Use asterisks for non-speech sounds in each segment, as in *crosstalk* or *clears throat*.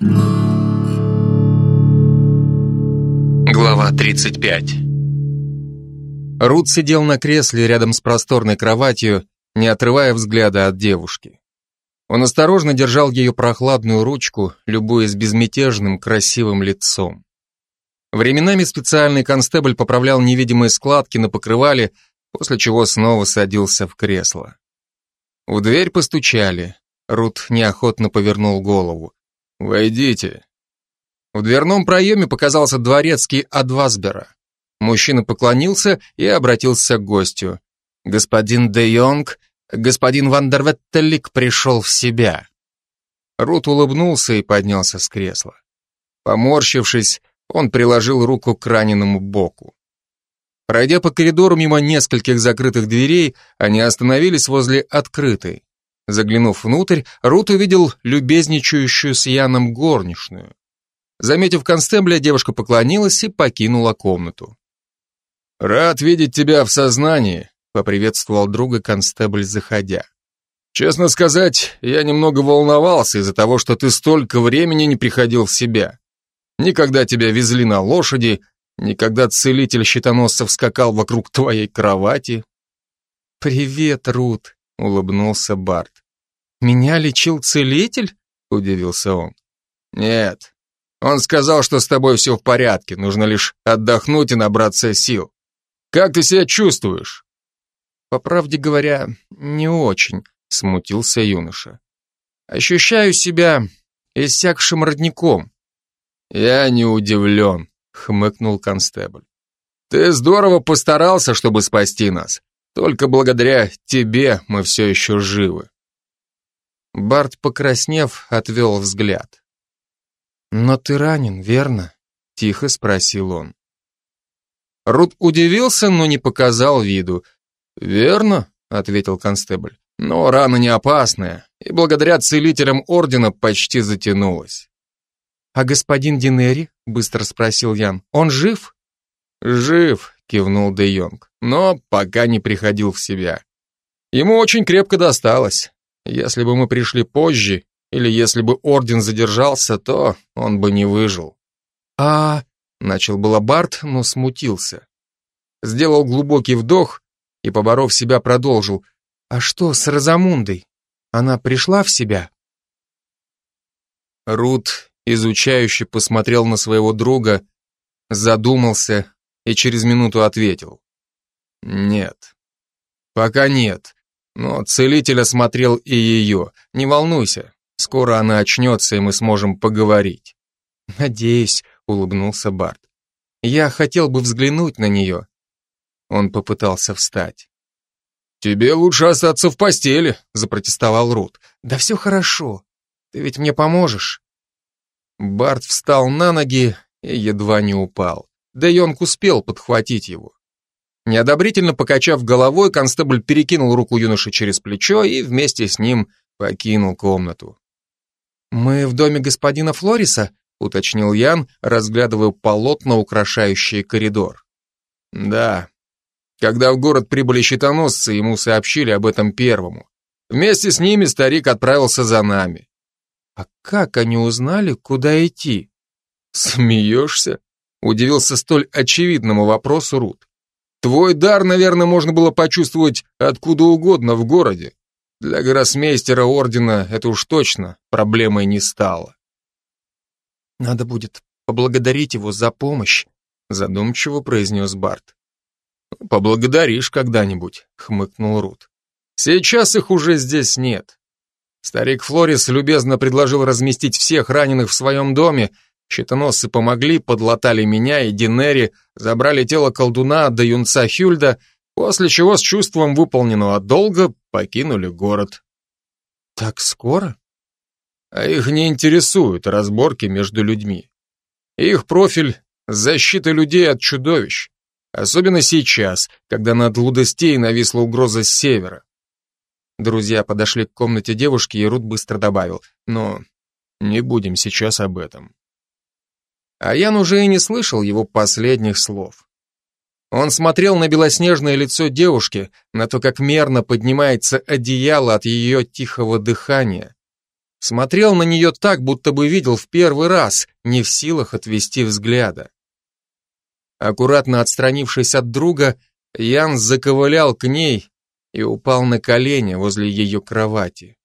Глава 35 Рут сидел на кресле рядом с просторной кроватью, не отрывая взгляда от девушки. Он осторожно держал ее прохладную ручку, любуясь безмятежным, красивым лицом. Временами специальный констебль поправлял невидимые складки на покрывале, после чего снова садился в кресло. В дверь постучали. Рут неохотно повернул голову. «Войдите». В дверном проеме показался дворецкий Адвасбера. Мужчина поклонился и обратился к гостю. «Господин де Йонг господин Вандерветтелик пришел в себя. Рут улыбнулся и поднялся с кресла. Поморщившись, он приложил руку к раненому боку. Пройдя по коридору мимо нескольких закрытых дверей, они остановились возле открытой. Заглянув внутрь, Рут увидел любезничающую с Яном горничную. Заметив констебля, девушка поклонилась и покинула комнату. «Рад видеть тебя в сознании», поприветствовал друга констебль, заходя. Честно сказать, я немного волновался из-за того, что ты столько времени не приходил в себя. Никогда тебя везли на лошади, никогда целитель щитоносцев скакал вокруг твоей кровати. «Привет, Рут», — улыбнулся Барт. «Меня лечил целитель?» — удивился он. «Нет. Он сказал, что с тобой все в порядке, нужно лишь отдохнуть и набраться сил. Как ты себя чувствуешь?» По правде говоря, не очень, смутился юноша. Ощущаю себя иссякшим родником. Я не удивлен, хмыкнул констебль. Ты здорово постарался, чтобы спасти нас. Только благодаря тебе мы все еще живы. Барт, покраснев, отвел взгляд. «Но ты ранен, верно?» — тихо спросил он. Рут удивился, но не показал виду. «Верно», — ответил констебль. «Но рана не опасная, и благодаря целителям ордена почти затянулась». «А господин Динери?» — быстро спросил Ян. «Он жив?» «Жив», — кивнул Де Йонг, «но пока не приходил в себя. Ему очень крепко досталось. Если бы мы пришли позже, или если бы орден задержался, то он бы не выжил». «А...» — начал было Барт, но смутился. Сделал глубокий вдох и, поборов себя, продолжил. «А что с Розамундой? Она пришла в себя?» Рут, изучающе посмотрел на своего друга, задумался и через минуту ответил. «Нет. Пока нет. Но целитель осмотрел и ее. Не волнуйся, скоро она очнется, и мы сможем поговорить». «Надеюсь», — улыбнулся Барт. «Я хотел бы взглянуть на нее, он попытался встать. «Тебе лучше остаться в постели», — запротестовал Рут. «Да все хорошо. Ты ведь мне поможешь». Барт встал на ноги и едва не упал. Да Йонг успел подхватить его. Неодобрительно покачав головой, констебль перекинул руку юноши через плечо и вместе с ним покинул комнату. «Мы в доме господина Флориса?» — уточнил Ян, разглядывая полотна, украшающие коридор. «Да, когда в город прибыли щитоносцы, ему сообщили об этом первому. Вместе с ними старик отправился за нами. А как они узнали, куда идти? Смеешься? Удивился столь очевидному вопросу Рут. Твой дар, наверное, можно было почувствовать откуда угодно в городе. Для гроссмейстера ордена это уж точно проблемой не стало. Надо будет поблагодарить его за помощь, задумчиво произнес Барт. «Поблагодаришь когда-нибудь», — хмыкнул Рут. «Сейчас их уже здесь нет. Старик Флорис любезно предложил разместить всех раненых в своем доме, щитоносцы помогли, подлатали меня и Динери, забрали тело колдуна до юнца Хюльда, после чего с чувством выполненного долга покинули город». «Так скоро?» А их не интересуют разборки между людьми. Их профиль — защита людей от чудовищ. Особенно сейчас, когда над Лудостей нависла угроза с севера. Друзья подошли к комнате девушки, и Рут быстро добавил, но не будем сейчас об этом. А Ян уже и не слышал его последних слов. Он смотрел на белоснежное лицо девушки, на то, как мерно поднимается одеяло от ее тихого дыхания. Смотрел на нее так, будто бы видел в первый раз, не в силах отвести взгляда. Аккуратно отстранившись от друга, Ян заковылял к ней и упал на колени возле ее кровати.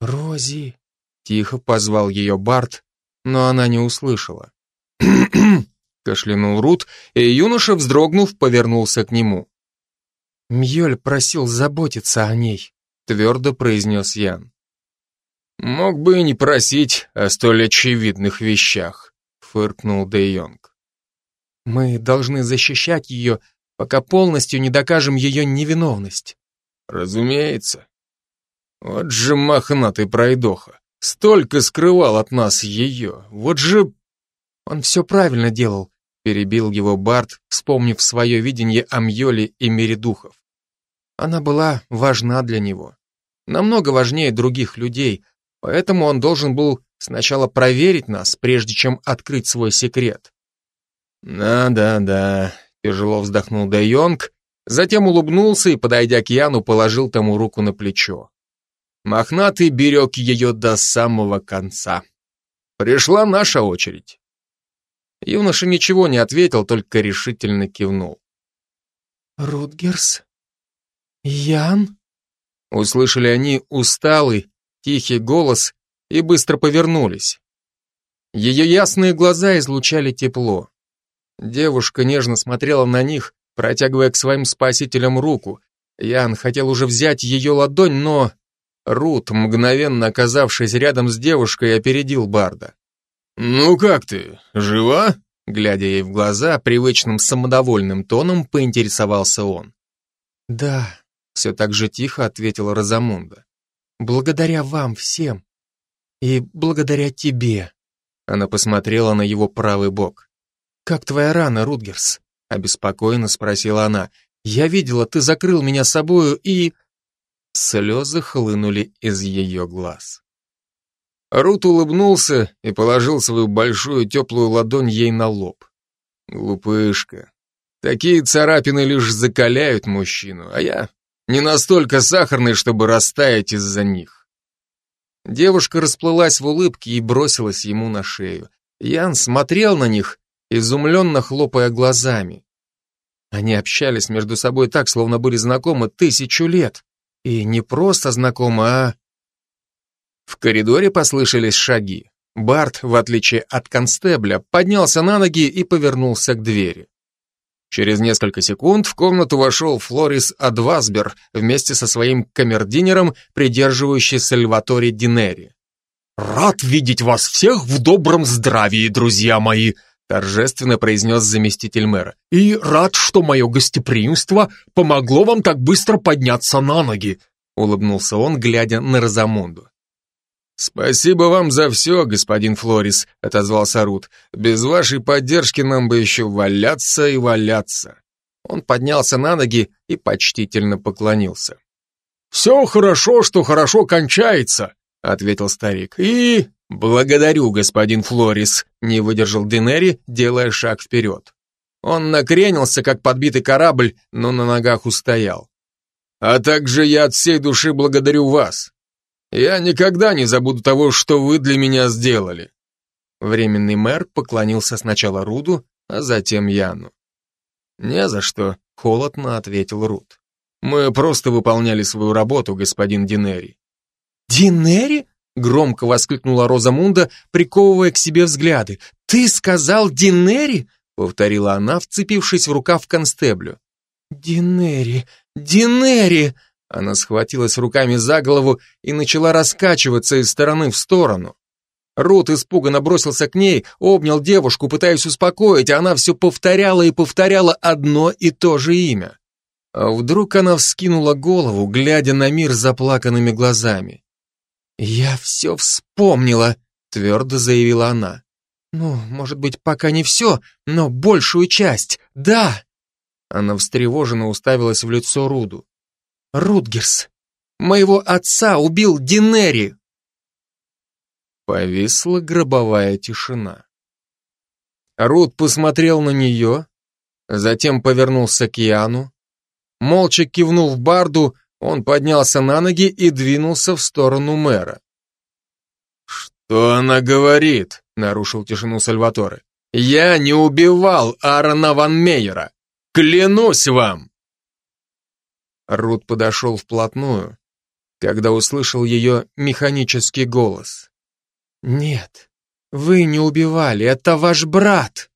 «Рози!» — тихо позвал ее Барт, но она не услышала. *clears throat* кашлянул Рут, и юноша, вздрогнув, повернулся к нему. «Мьёль просил заботиться о ней», — твердо произнес Ян. «Мог бы и не просить о столь очевидных вещах», — фыркнул Де Йонг. «Мы должны защищать ее, пока полностью не докажем ее невиновность». «Разумеется. Вот же мохнатый пройдоха. Столько скрывал от нас ее. Вот же...» «Он все правильно делал», — перебил его Барт, вспомнив свое видение о Мьоле и мире духов. Она была важна для него. Намного важнее других людей, поэтому он должен был сначала проверить нас, прежде чем открыть свой секрет. «Да-да-да», — тяжело вздохнул Де Йонг, затем улыбнулся и, подойдя к Яну, положил тому руку на плечо. Мохнатый берег ее до самого конца. Пришла наша очередь. Юноша ничего не ответил, только решительно кивнул. «Рутгерс? Ян?» Услышали они усталый, тихий голос и быстро повернулись. Ее ясные глаза излучали тепло. Девушка нежно смотрела на них, протягивая к своим спасителям руку. Ян хотел уже взять ее ладонь, но... Рут, мгновенно оказавшись рядом с девушкой, опередил Барда. «Ну как ты, жива?» Глядя ей в глаза, привычным самодовольным тоном поинтересовался он. «Да», — все так же тихо ответила Розамунда. «Благодаря вам всем. И благодаря тебе». Она посмотрела на его правый бок. «Как твоя рана, Рутгерс?» — обеспокоенно спросила она. «Я видела, ты закрыл меня собою и...» Слезы хлынули из ее глаз. Рут улыбнулся и положил свою большую теплую ладонь ей на лоб. Глупышка. Такие царапины лишь закаляют мужчину, а я не настолько сахарный, чтобы растаять из-за них. Девушка расплылась в улыбке и бросилась ему на шею. Ян смотрел на них, изумленно хлопая глазами. Они общались между собой так, словно были знакомы тысячу лет. И не просто знакомы, а... В коридоре послышались шаги. Барт, в отличие от констебля, поднялся на ноги и повернулся к двери. Через несколько секунд в комнату вошел Флорис Адвасбер вместе со своим камердинером, придерживающий Сальватори Динери. «Рад видеть вас всех в добром здравии, друзья мои!» Торжественно произнес заместитель мэра. «И рад, что мое гостеприимство помогло вам так быстро подняться на ноги», улыбнулся он, глядя на Розамунду. «Спасибо вам за все, господин Флорис», — отозвался Рут. «Без вашей поддержки нам бы еще валяться и валяться». Он поднялся на ноги и почтительно поклонился. «Все хорошо, что хорошо кончается», — ответил старик. «И «Благодарю, господин Флорис», — не выдержал Денери, делая шаг вперед. Он накренился, как подбитый корабль, но на ногах устоял. «А также я от всей души благодарю вас. Я никогда не забуду того, что вы для меня сделали». Временный мэр поклонился сначала Руду, а затем Яну. «Не за что», — холодно ответил Руд. «Мы просто выполняли свою работу, господин Динери». «Динери?» Громко воскликнула Розамунда, приковывая к себе взгляды. «Ты сказал Динери?» Повторила она, вцепившись в рукав констеблю. «Динери! Динери!» Она схватилась руками за голову и начала раскачиваться из стороны в сторону. Рут испуганно бросился к ней, обнял девушку, пытаясь успокоить, а она все повторяла и повторяла одно и то же имя. А вдруг она вскинула голову, глядя на мир заплаканными глазами. «Я все вспомнила», — твердо заявила она. «Ну, может быть, пока не все, но большую часть, да!» Она встревоженно уставилась в лицо Руду. «Рутгерс, моего отца убил Динери!» Повисла гробовая тишина. Рут посмотрел на нее, затем повернулся к Яну, молча кивнув Барду, он поднялся на ноги и двинулся в сторону мэра. «Что она говорит?» — нарушил тишину Сальваторе. «Я не убивал Аарона Ван Мейера! Клянусь вам!» Рут подошел вплотную, когда услышал ее механический голос. «Нет, вы не убивали, это ваш брат!»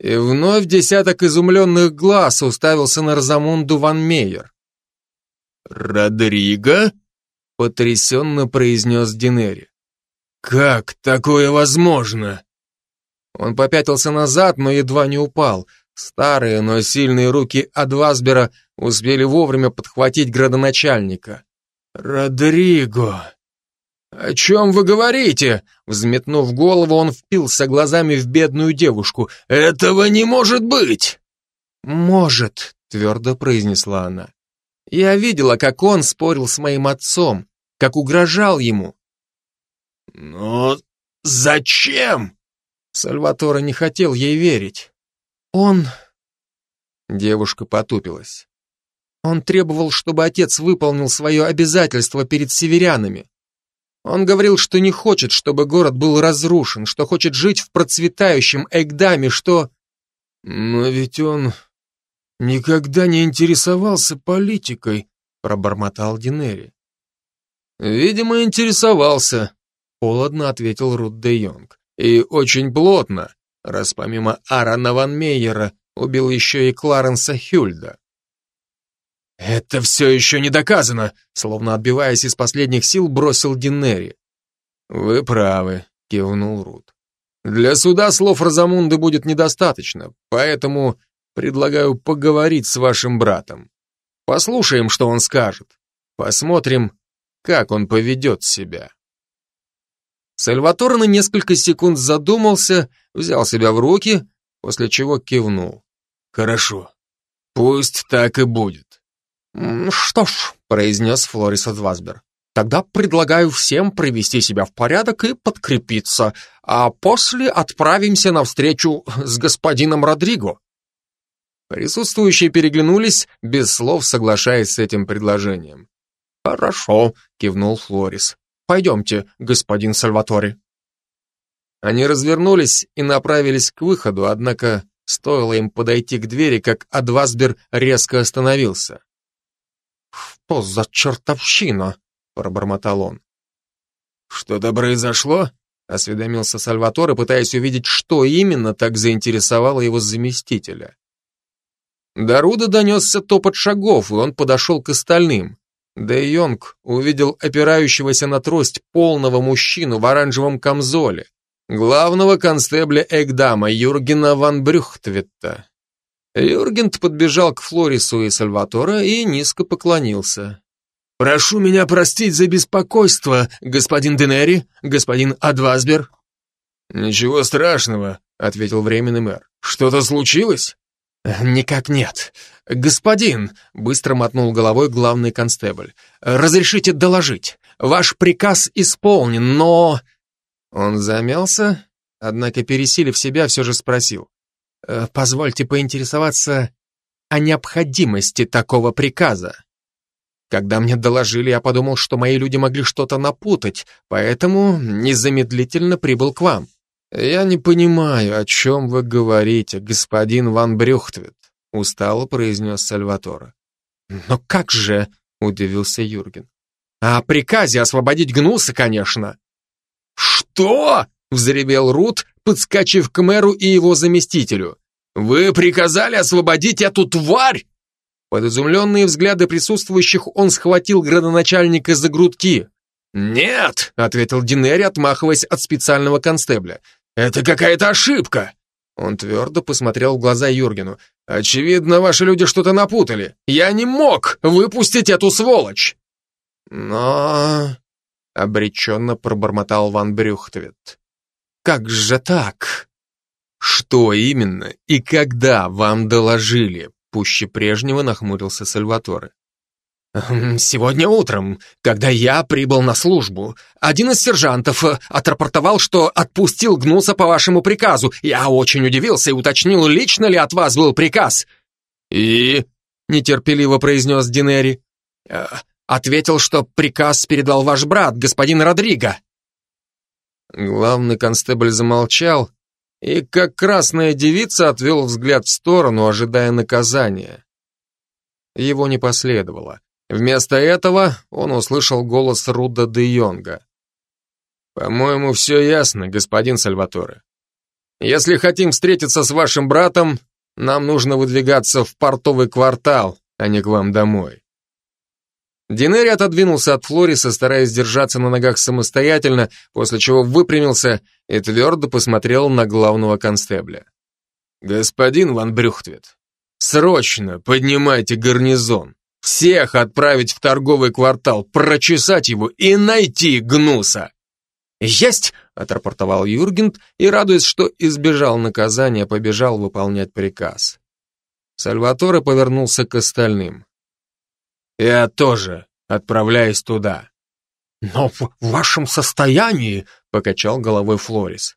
И вновь десяток изумленных глаз уставился на Розамунду Ван Мейер. «Родриго?» — потрясенно произнес Динери. «Как такое возможно?» Он попятился назад, но едва не упал. Старые, но сильные руки Адвасбера успели вовремя подхватить градоначальника. «Родриго!» «О чем вы говорите?» Взметнув голову, он впился глазами в бедную девушку. «Этого не может быть!» «Может», — твердо произнесла она. «Я видела, как он спорил с моим отцом, как угрожал ему. «Но зачем?» Сальваторе не хотел ей верить. «Он...» Девушка потупилась. Он требовал, чтобы отец выполнил свое обязательство перед северянами. Он говорил, что не хочет, чтобы город был разрушен, что хочет жить в процветающем Эгдаме, что... Но ведь он никогда не интересовался политикой, пробормотал Динери. Видимо, интересовался, Холодно ответил Рут де Йонг. И очень плотно, раз помимо Аарона Ван Мейера убил еще и Кларенса Хюльда. «Это все еще не доказано», словно отбиваясь из последних сил, бросил Динери. «Вы правы», — кивнул Рут. «Для суда слов Розамунды будет недостаточно, поэтому предлагаю поговорить с вашим братом. Послушаем, что он скажет. Посмотрим, как он поведет себя». Сальваторе на несколько секунд задумался, взял себя в руки, после чего кивнул. «Хорошо, пусть так и будет». «Что ж», — произнес Флорис Адвасбер, «тогда предлагаю всем привести себя в порядок и подкрепиться, а после отправимся на встречу с господином Родриго». Присутствующие переглянулись, без слов соглашаясь с этим предложением. «Хорошо», — кивнул Флорис. Пойдемте, господин Сальватори. Они развернулись и направились к выходу, однако стоило им подойти к двери, как Адвасбер резко остановился. «Что за чертовщина?» — пробормотал он. «Что-то произошло?» — осведомился Сальваторе, пытаясь увидеть, что именно так заинтересовало его заместителя. До Руда донесся топот шагов, и он подошел к остальным. Де Йонг увидел опирающегося на трость полного мужчину в оранжевом камзоле, главного констебля Эгдама Юргена ван Брюхтвитта. Юргент подбежал к Флорису и Сальватора и низко поклонился. «Прошу меня простить за беспокойство, господин Денери, господин Адвасбер». «Ничего страшного», — ответил временный мэр. «Что-то случилось?» «Никак нет. Господин», — быстро мотнул головой главный констебль, «разрешите доложить. Ваш приказ исполнен, но...» Он замялся, однако, пересилив себя, все же спросил. «Э, «Позвольте поинтересоваться о необходимости такого приказа. Когда мне доложили, я подумал, что мои люди могли что-то напутать, поэтому незамедлительно прибыл к вам». «Я не понимаю, о чем вы говорите, господин Ван Брюхтвит», устало произнес Сальваторе. «Но как же?» — удивился Юрген. «О приказе освободить Гнуса, конечно». «Что?» — взревел Рут, подскочив к мэру и его заместителю. «Вы приказали освободить эту тварь?» Под изумленные взгляды присутствующих он схватил градоначальника за грудки. «Нет», — ответил Динери, отмахиваясь от специального констебля. «Это какая-то ошибка!» Он твердо посмотрел в глаза Юргену. «Очевидно, ваши люди что-то напутали. Я не мог выпустить эту сволочь!» «Но...» — обреченно пробормотал Ван Брюхтвит. «Как же так?» «Что именно и когда вам доложили?» Пуще прежнего нахмурился Сальваторе. Эм, «Сегодня утром, когда я прибыл на службу, один из сержантов э, отрапортовал, что отпустил Гнуса по вашему приказу. Я очень удивился и уточнил, лично ли от вас был приказ». «И?» — нетерпеливо произнес Динери. Э, «Ответил, что приказ передал ваш брат, господин Родриго». Главный констебль замолчал и, как красная девица, отвел взгляд в сторону, ожидая наказания. Его не последовало. Вместо этого он услышал голос Руда де Йонга. «По-моему, все ясно, господин Сальваторе. Если хотим встретиться с вашим братом, нам нужно выдвигаться в портовый квартал, а не к вам домой». Динери отодвинулся от Флориса, стараясь держаться на ногах самостоятельно, после чего выпрямился и твердо посмотрел на главного констебля. «Господин Ван Брюхтвит, срочно поднимайте гарнизон. Всех отправить в торговый квартал, прочесать его и найти гнуса!» «Есть!» — отрапортовал Юргент и, радуясь, что избежал наказания, побежал выполнять приказ. Сальваторе повернулся к остальным. «Я тоже отправляюсь туда». «Но в вашем состоянии...» — покачал головой Флорис.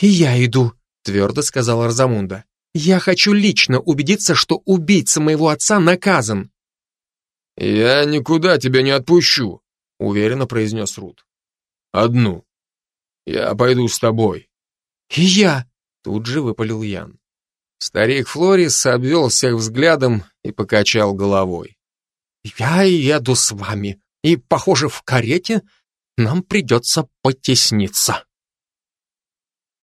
«И я иду», — твердо сказала Розамунда. «Я хочу лично убедиться, что убийца моего отца наказан». «Я никуда тебя не отпущу», — уверенно произнес Рут. «Одну. Я пойду с тобой». «И я», — тут же выпалил Ян. Старик Флорис обвел всех взглядом и покачал головой. «Я еду с вами, и, похоже, в карете нам придется потесниться».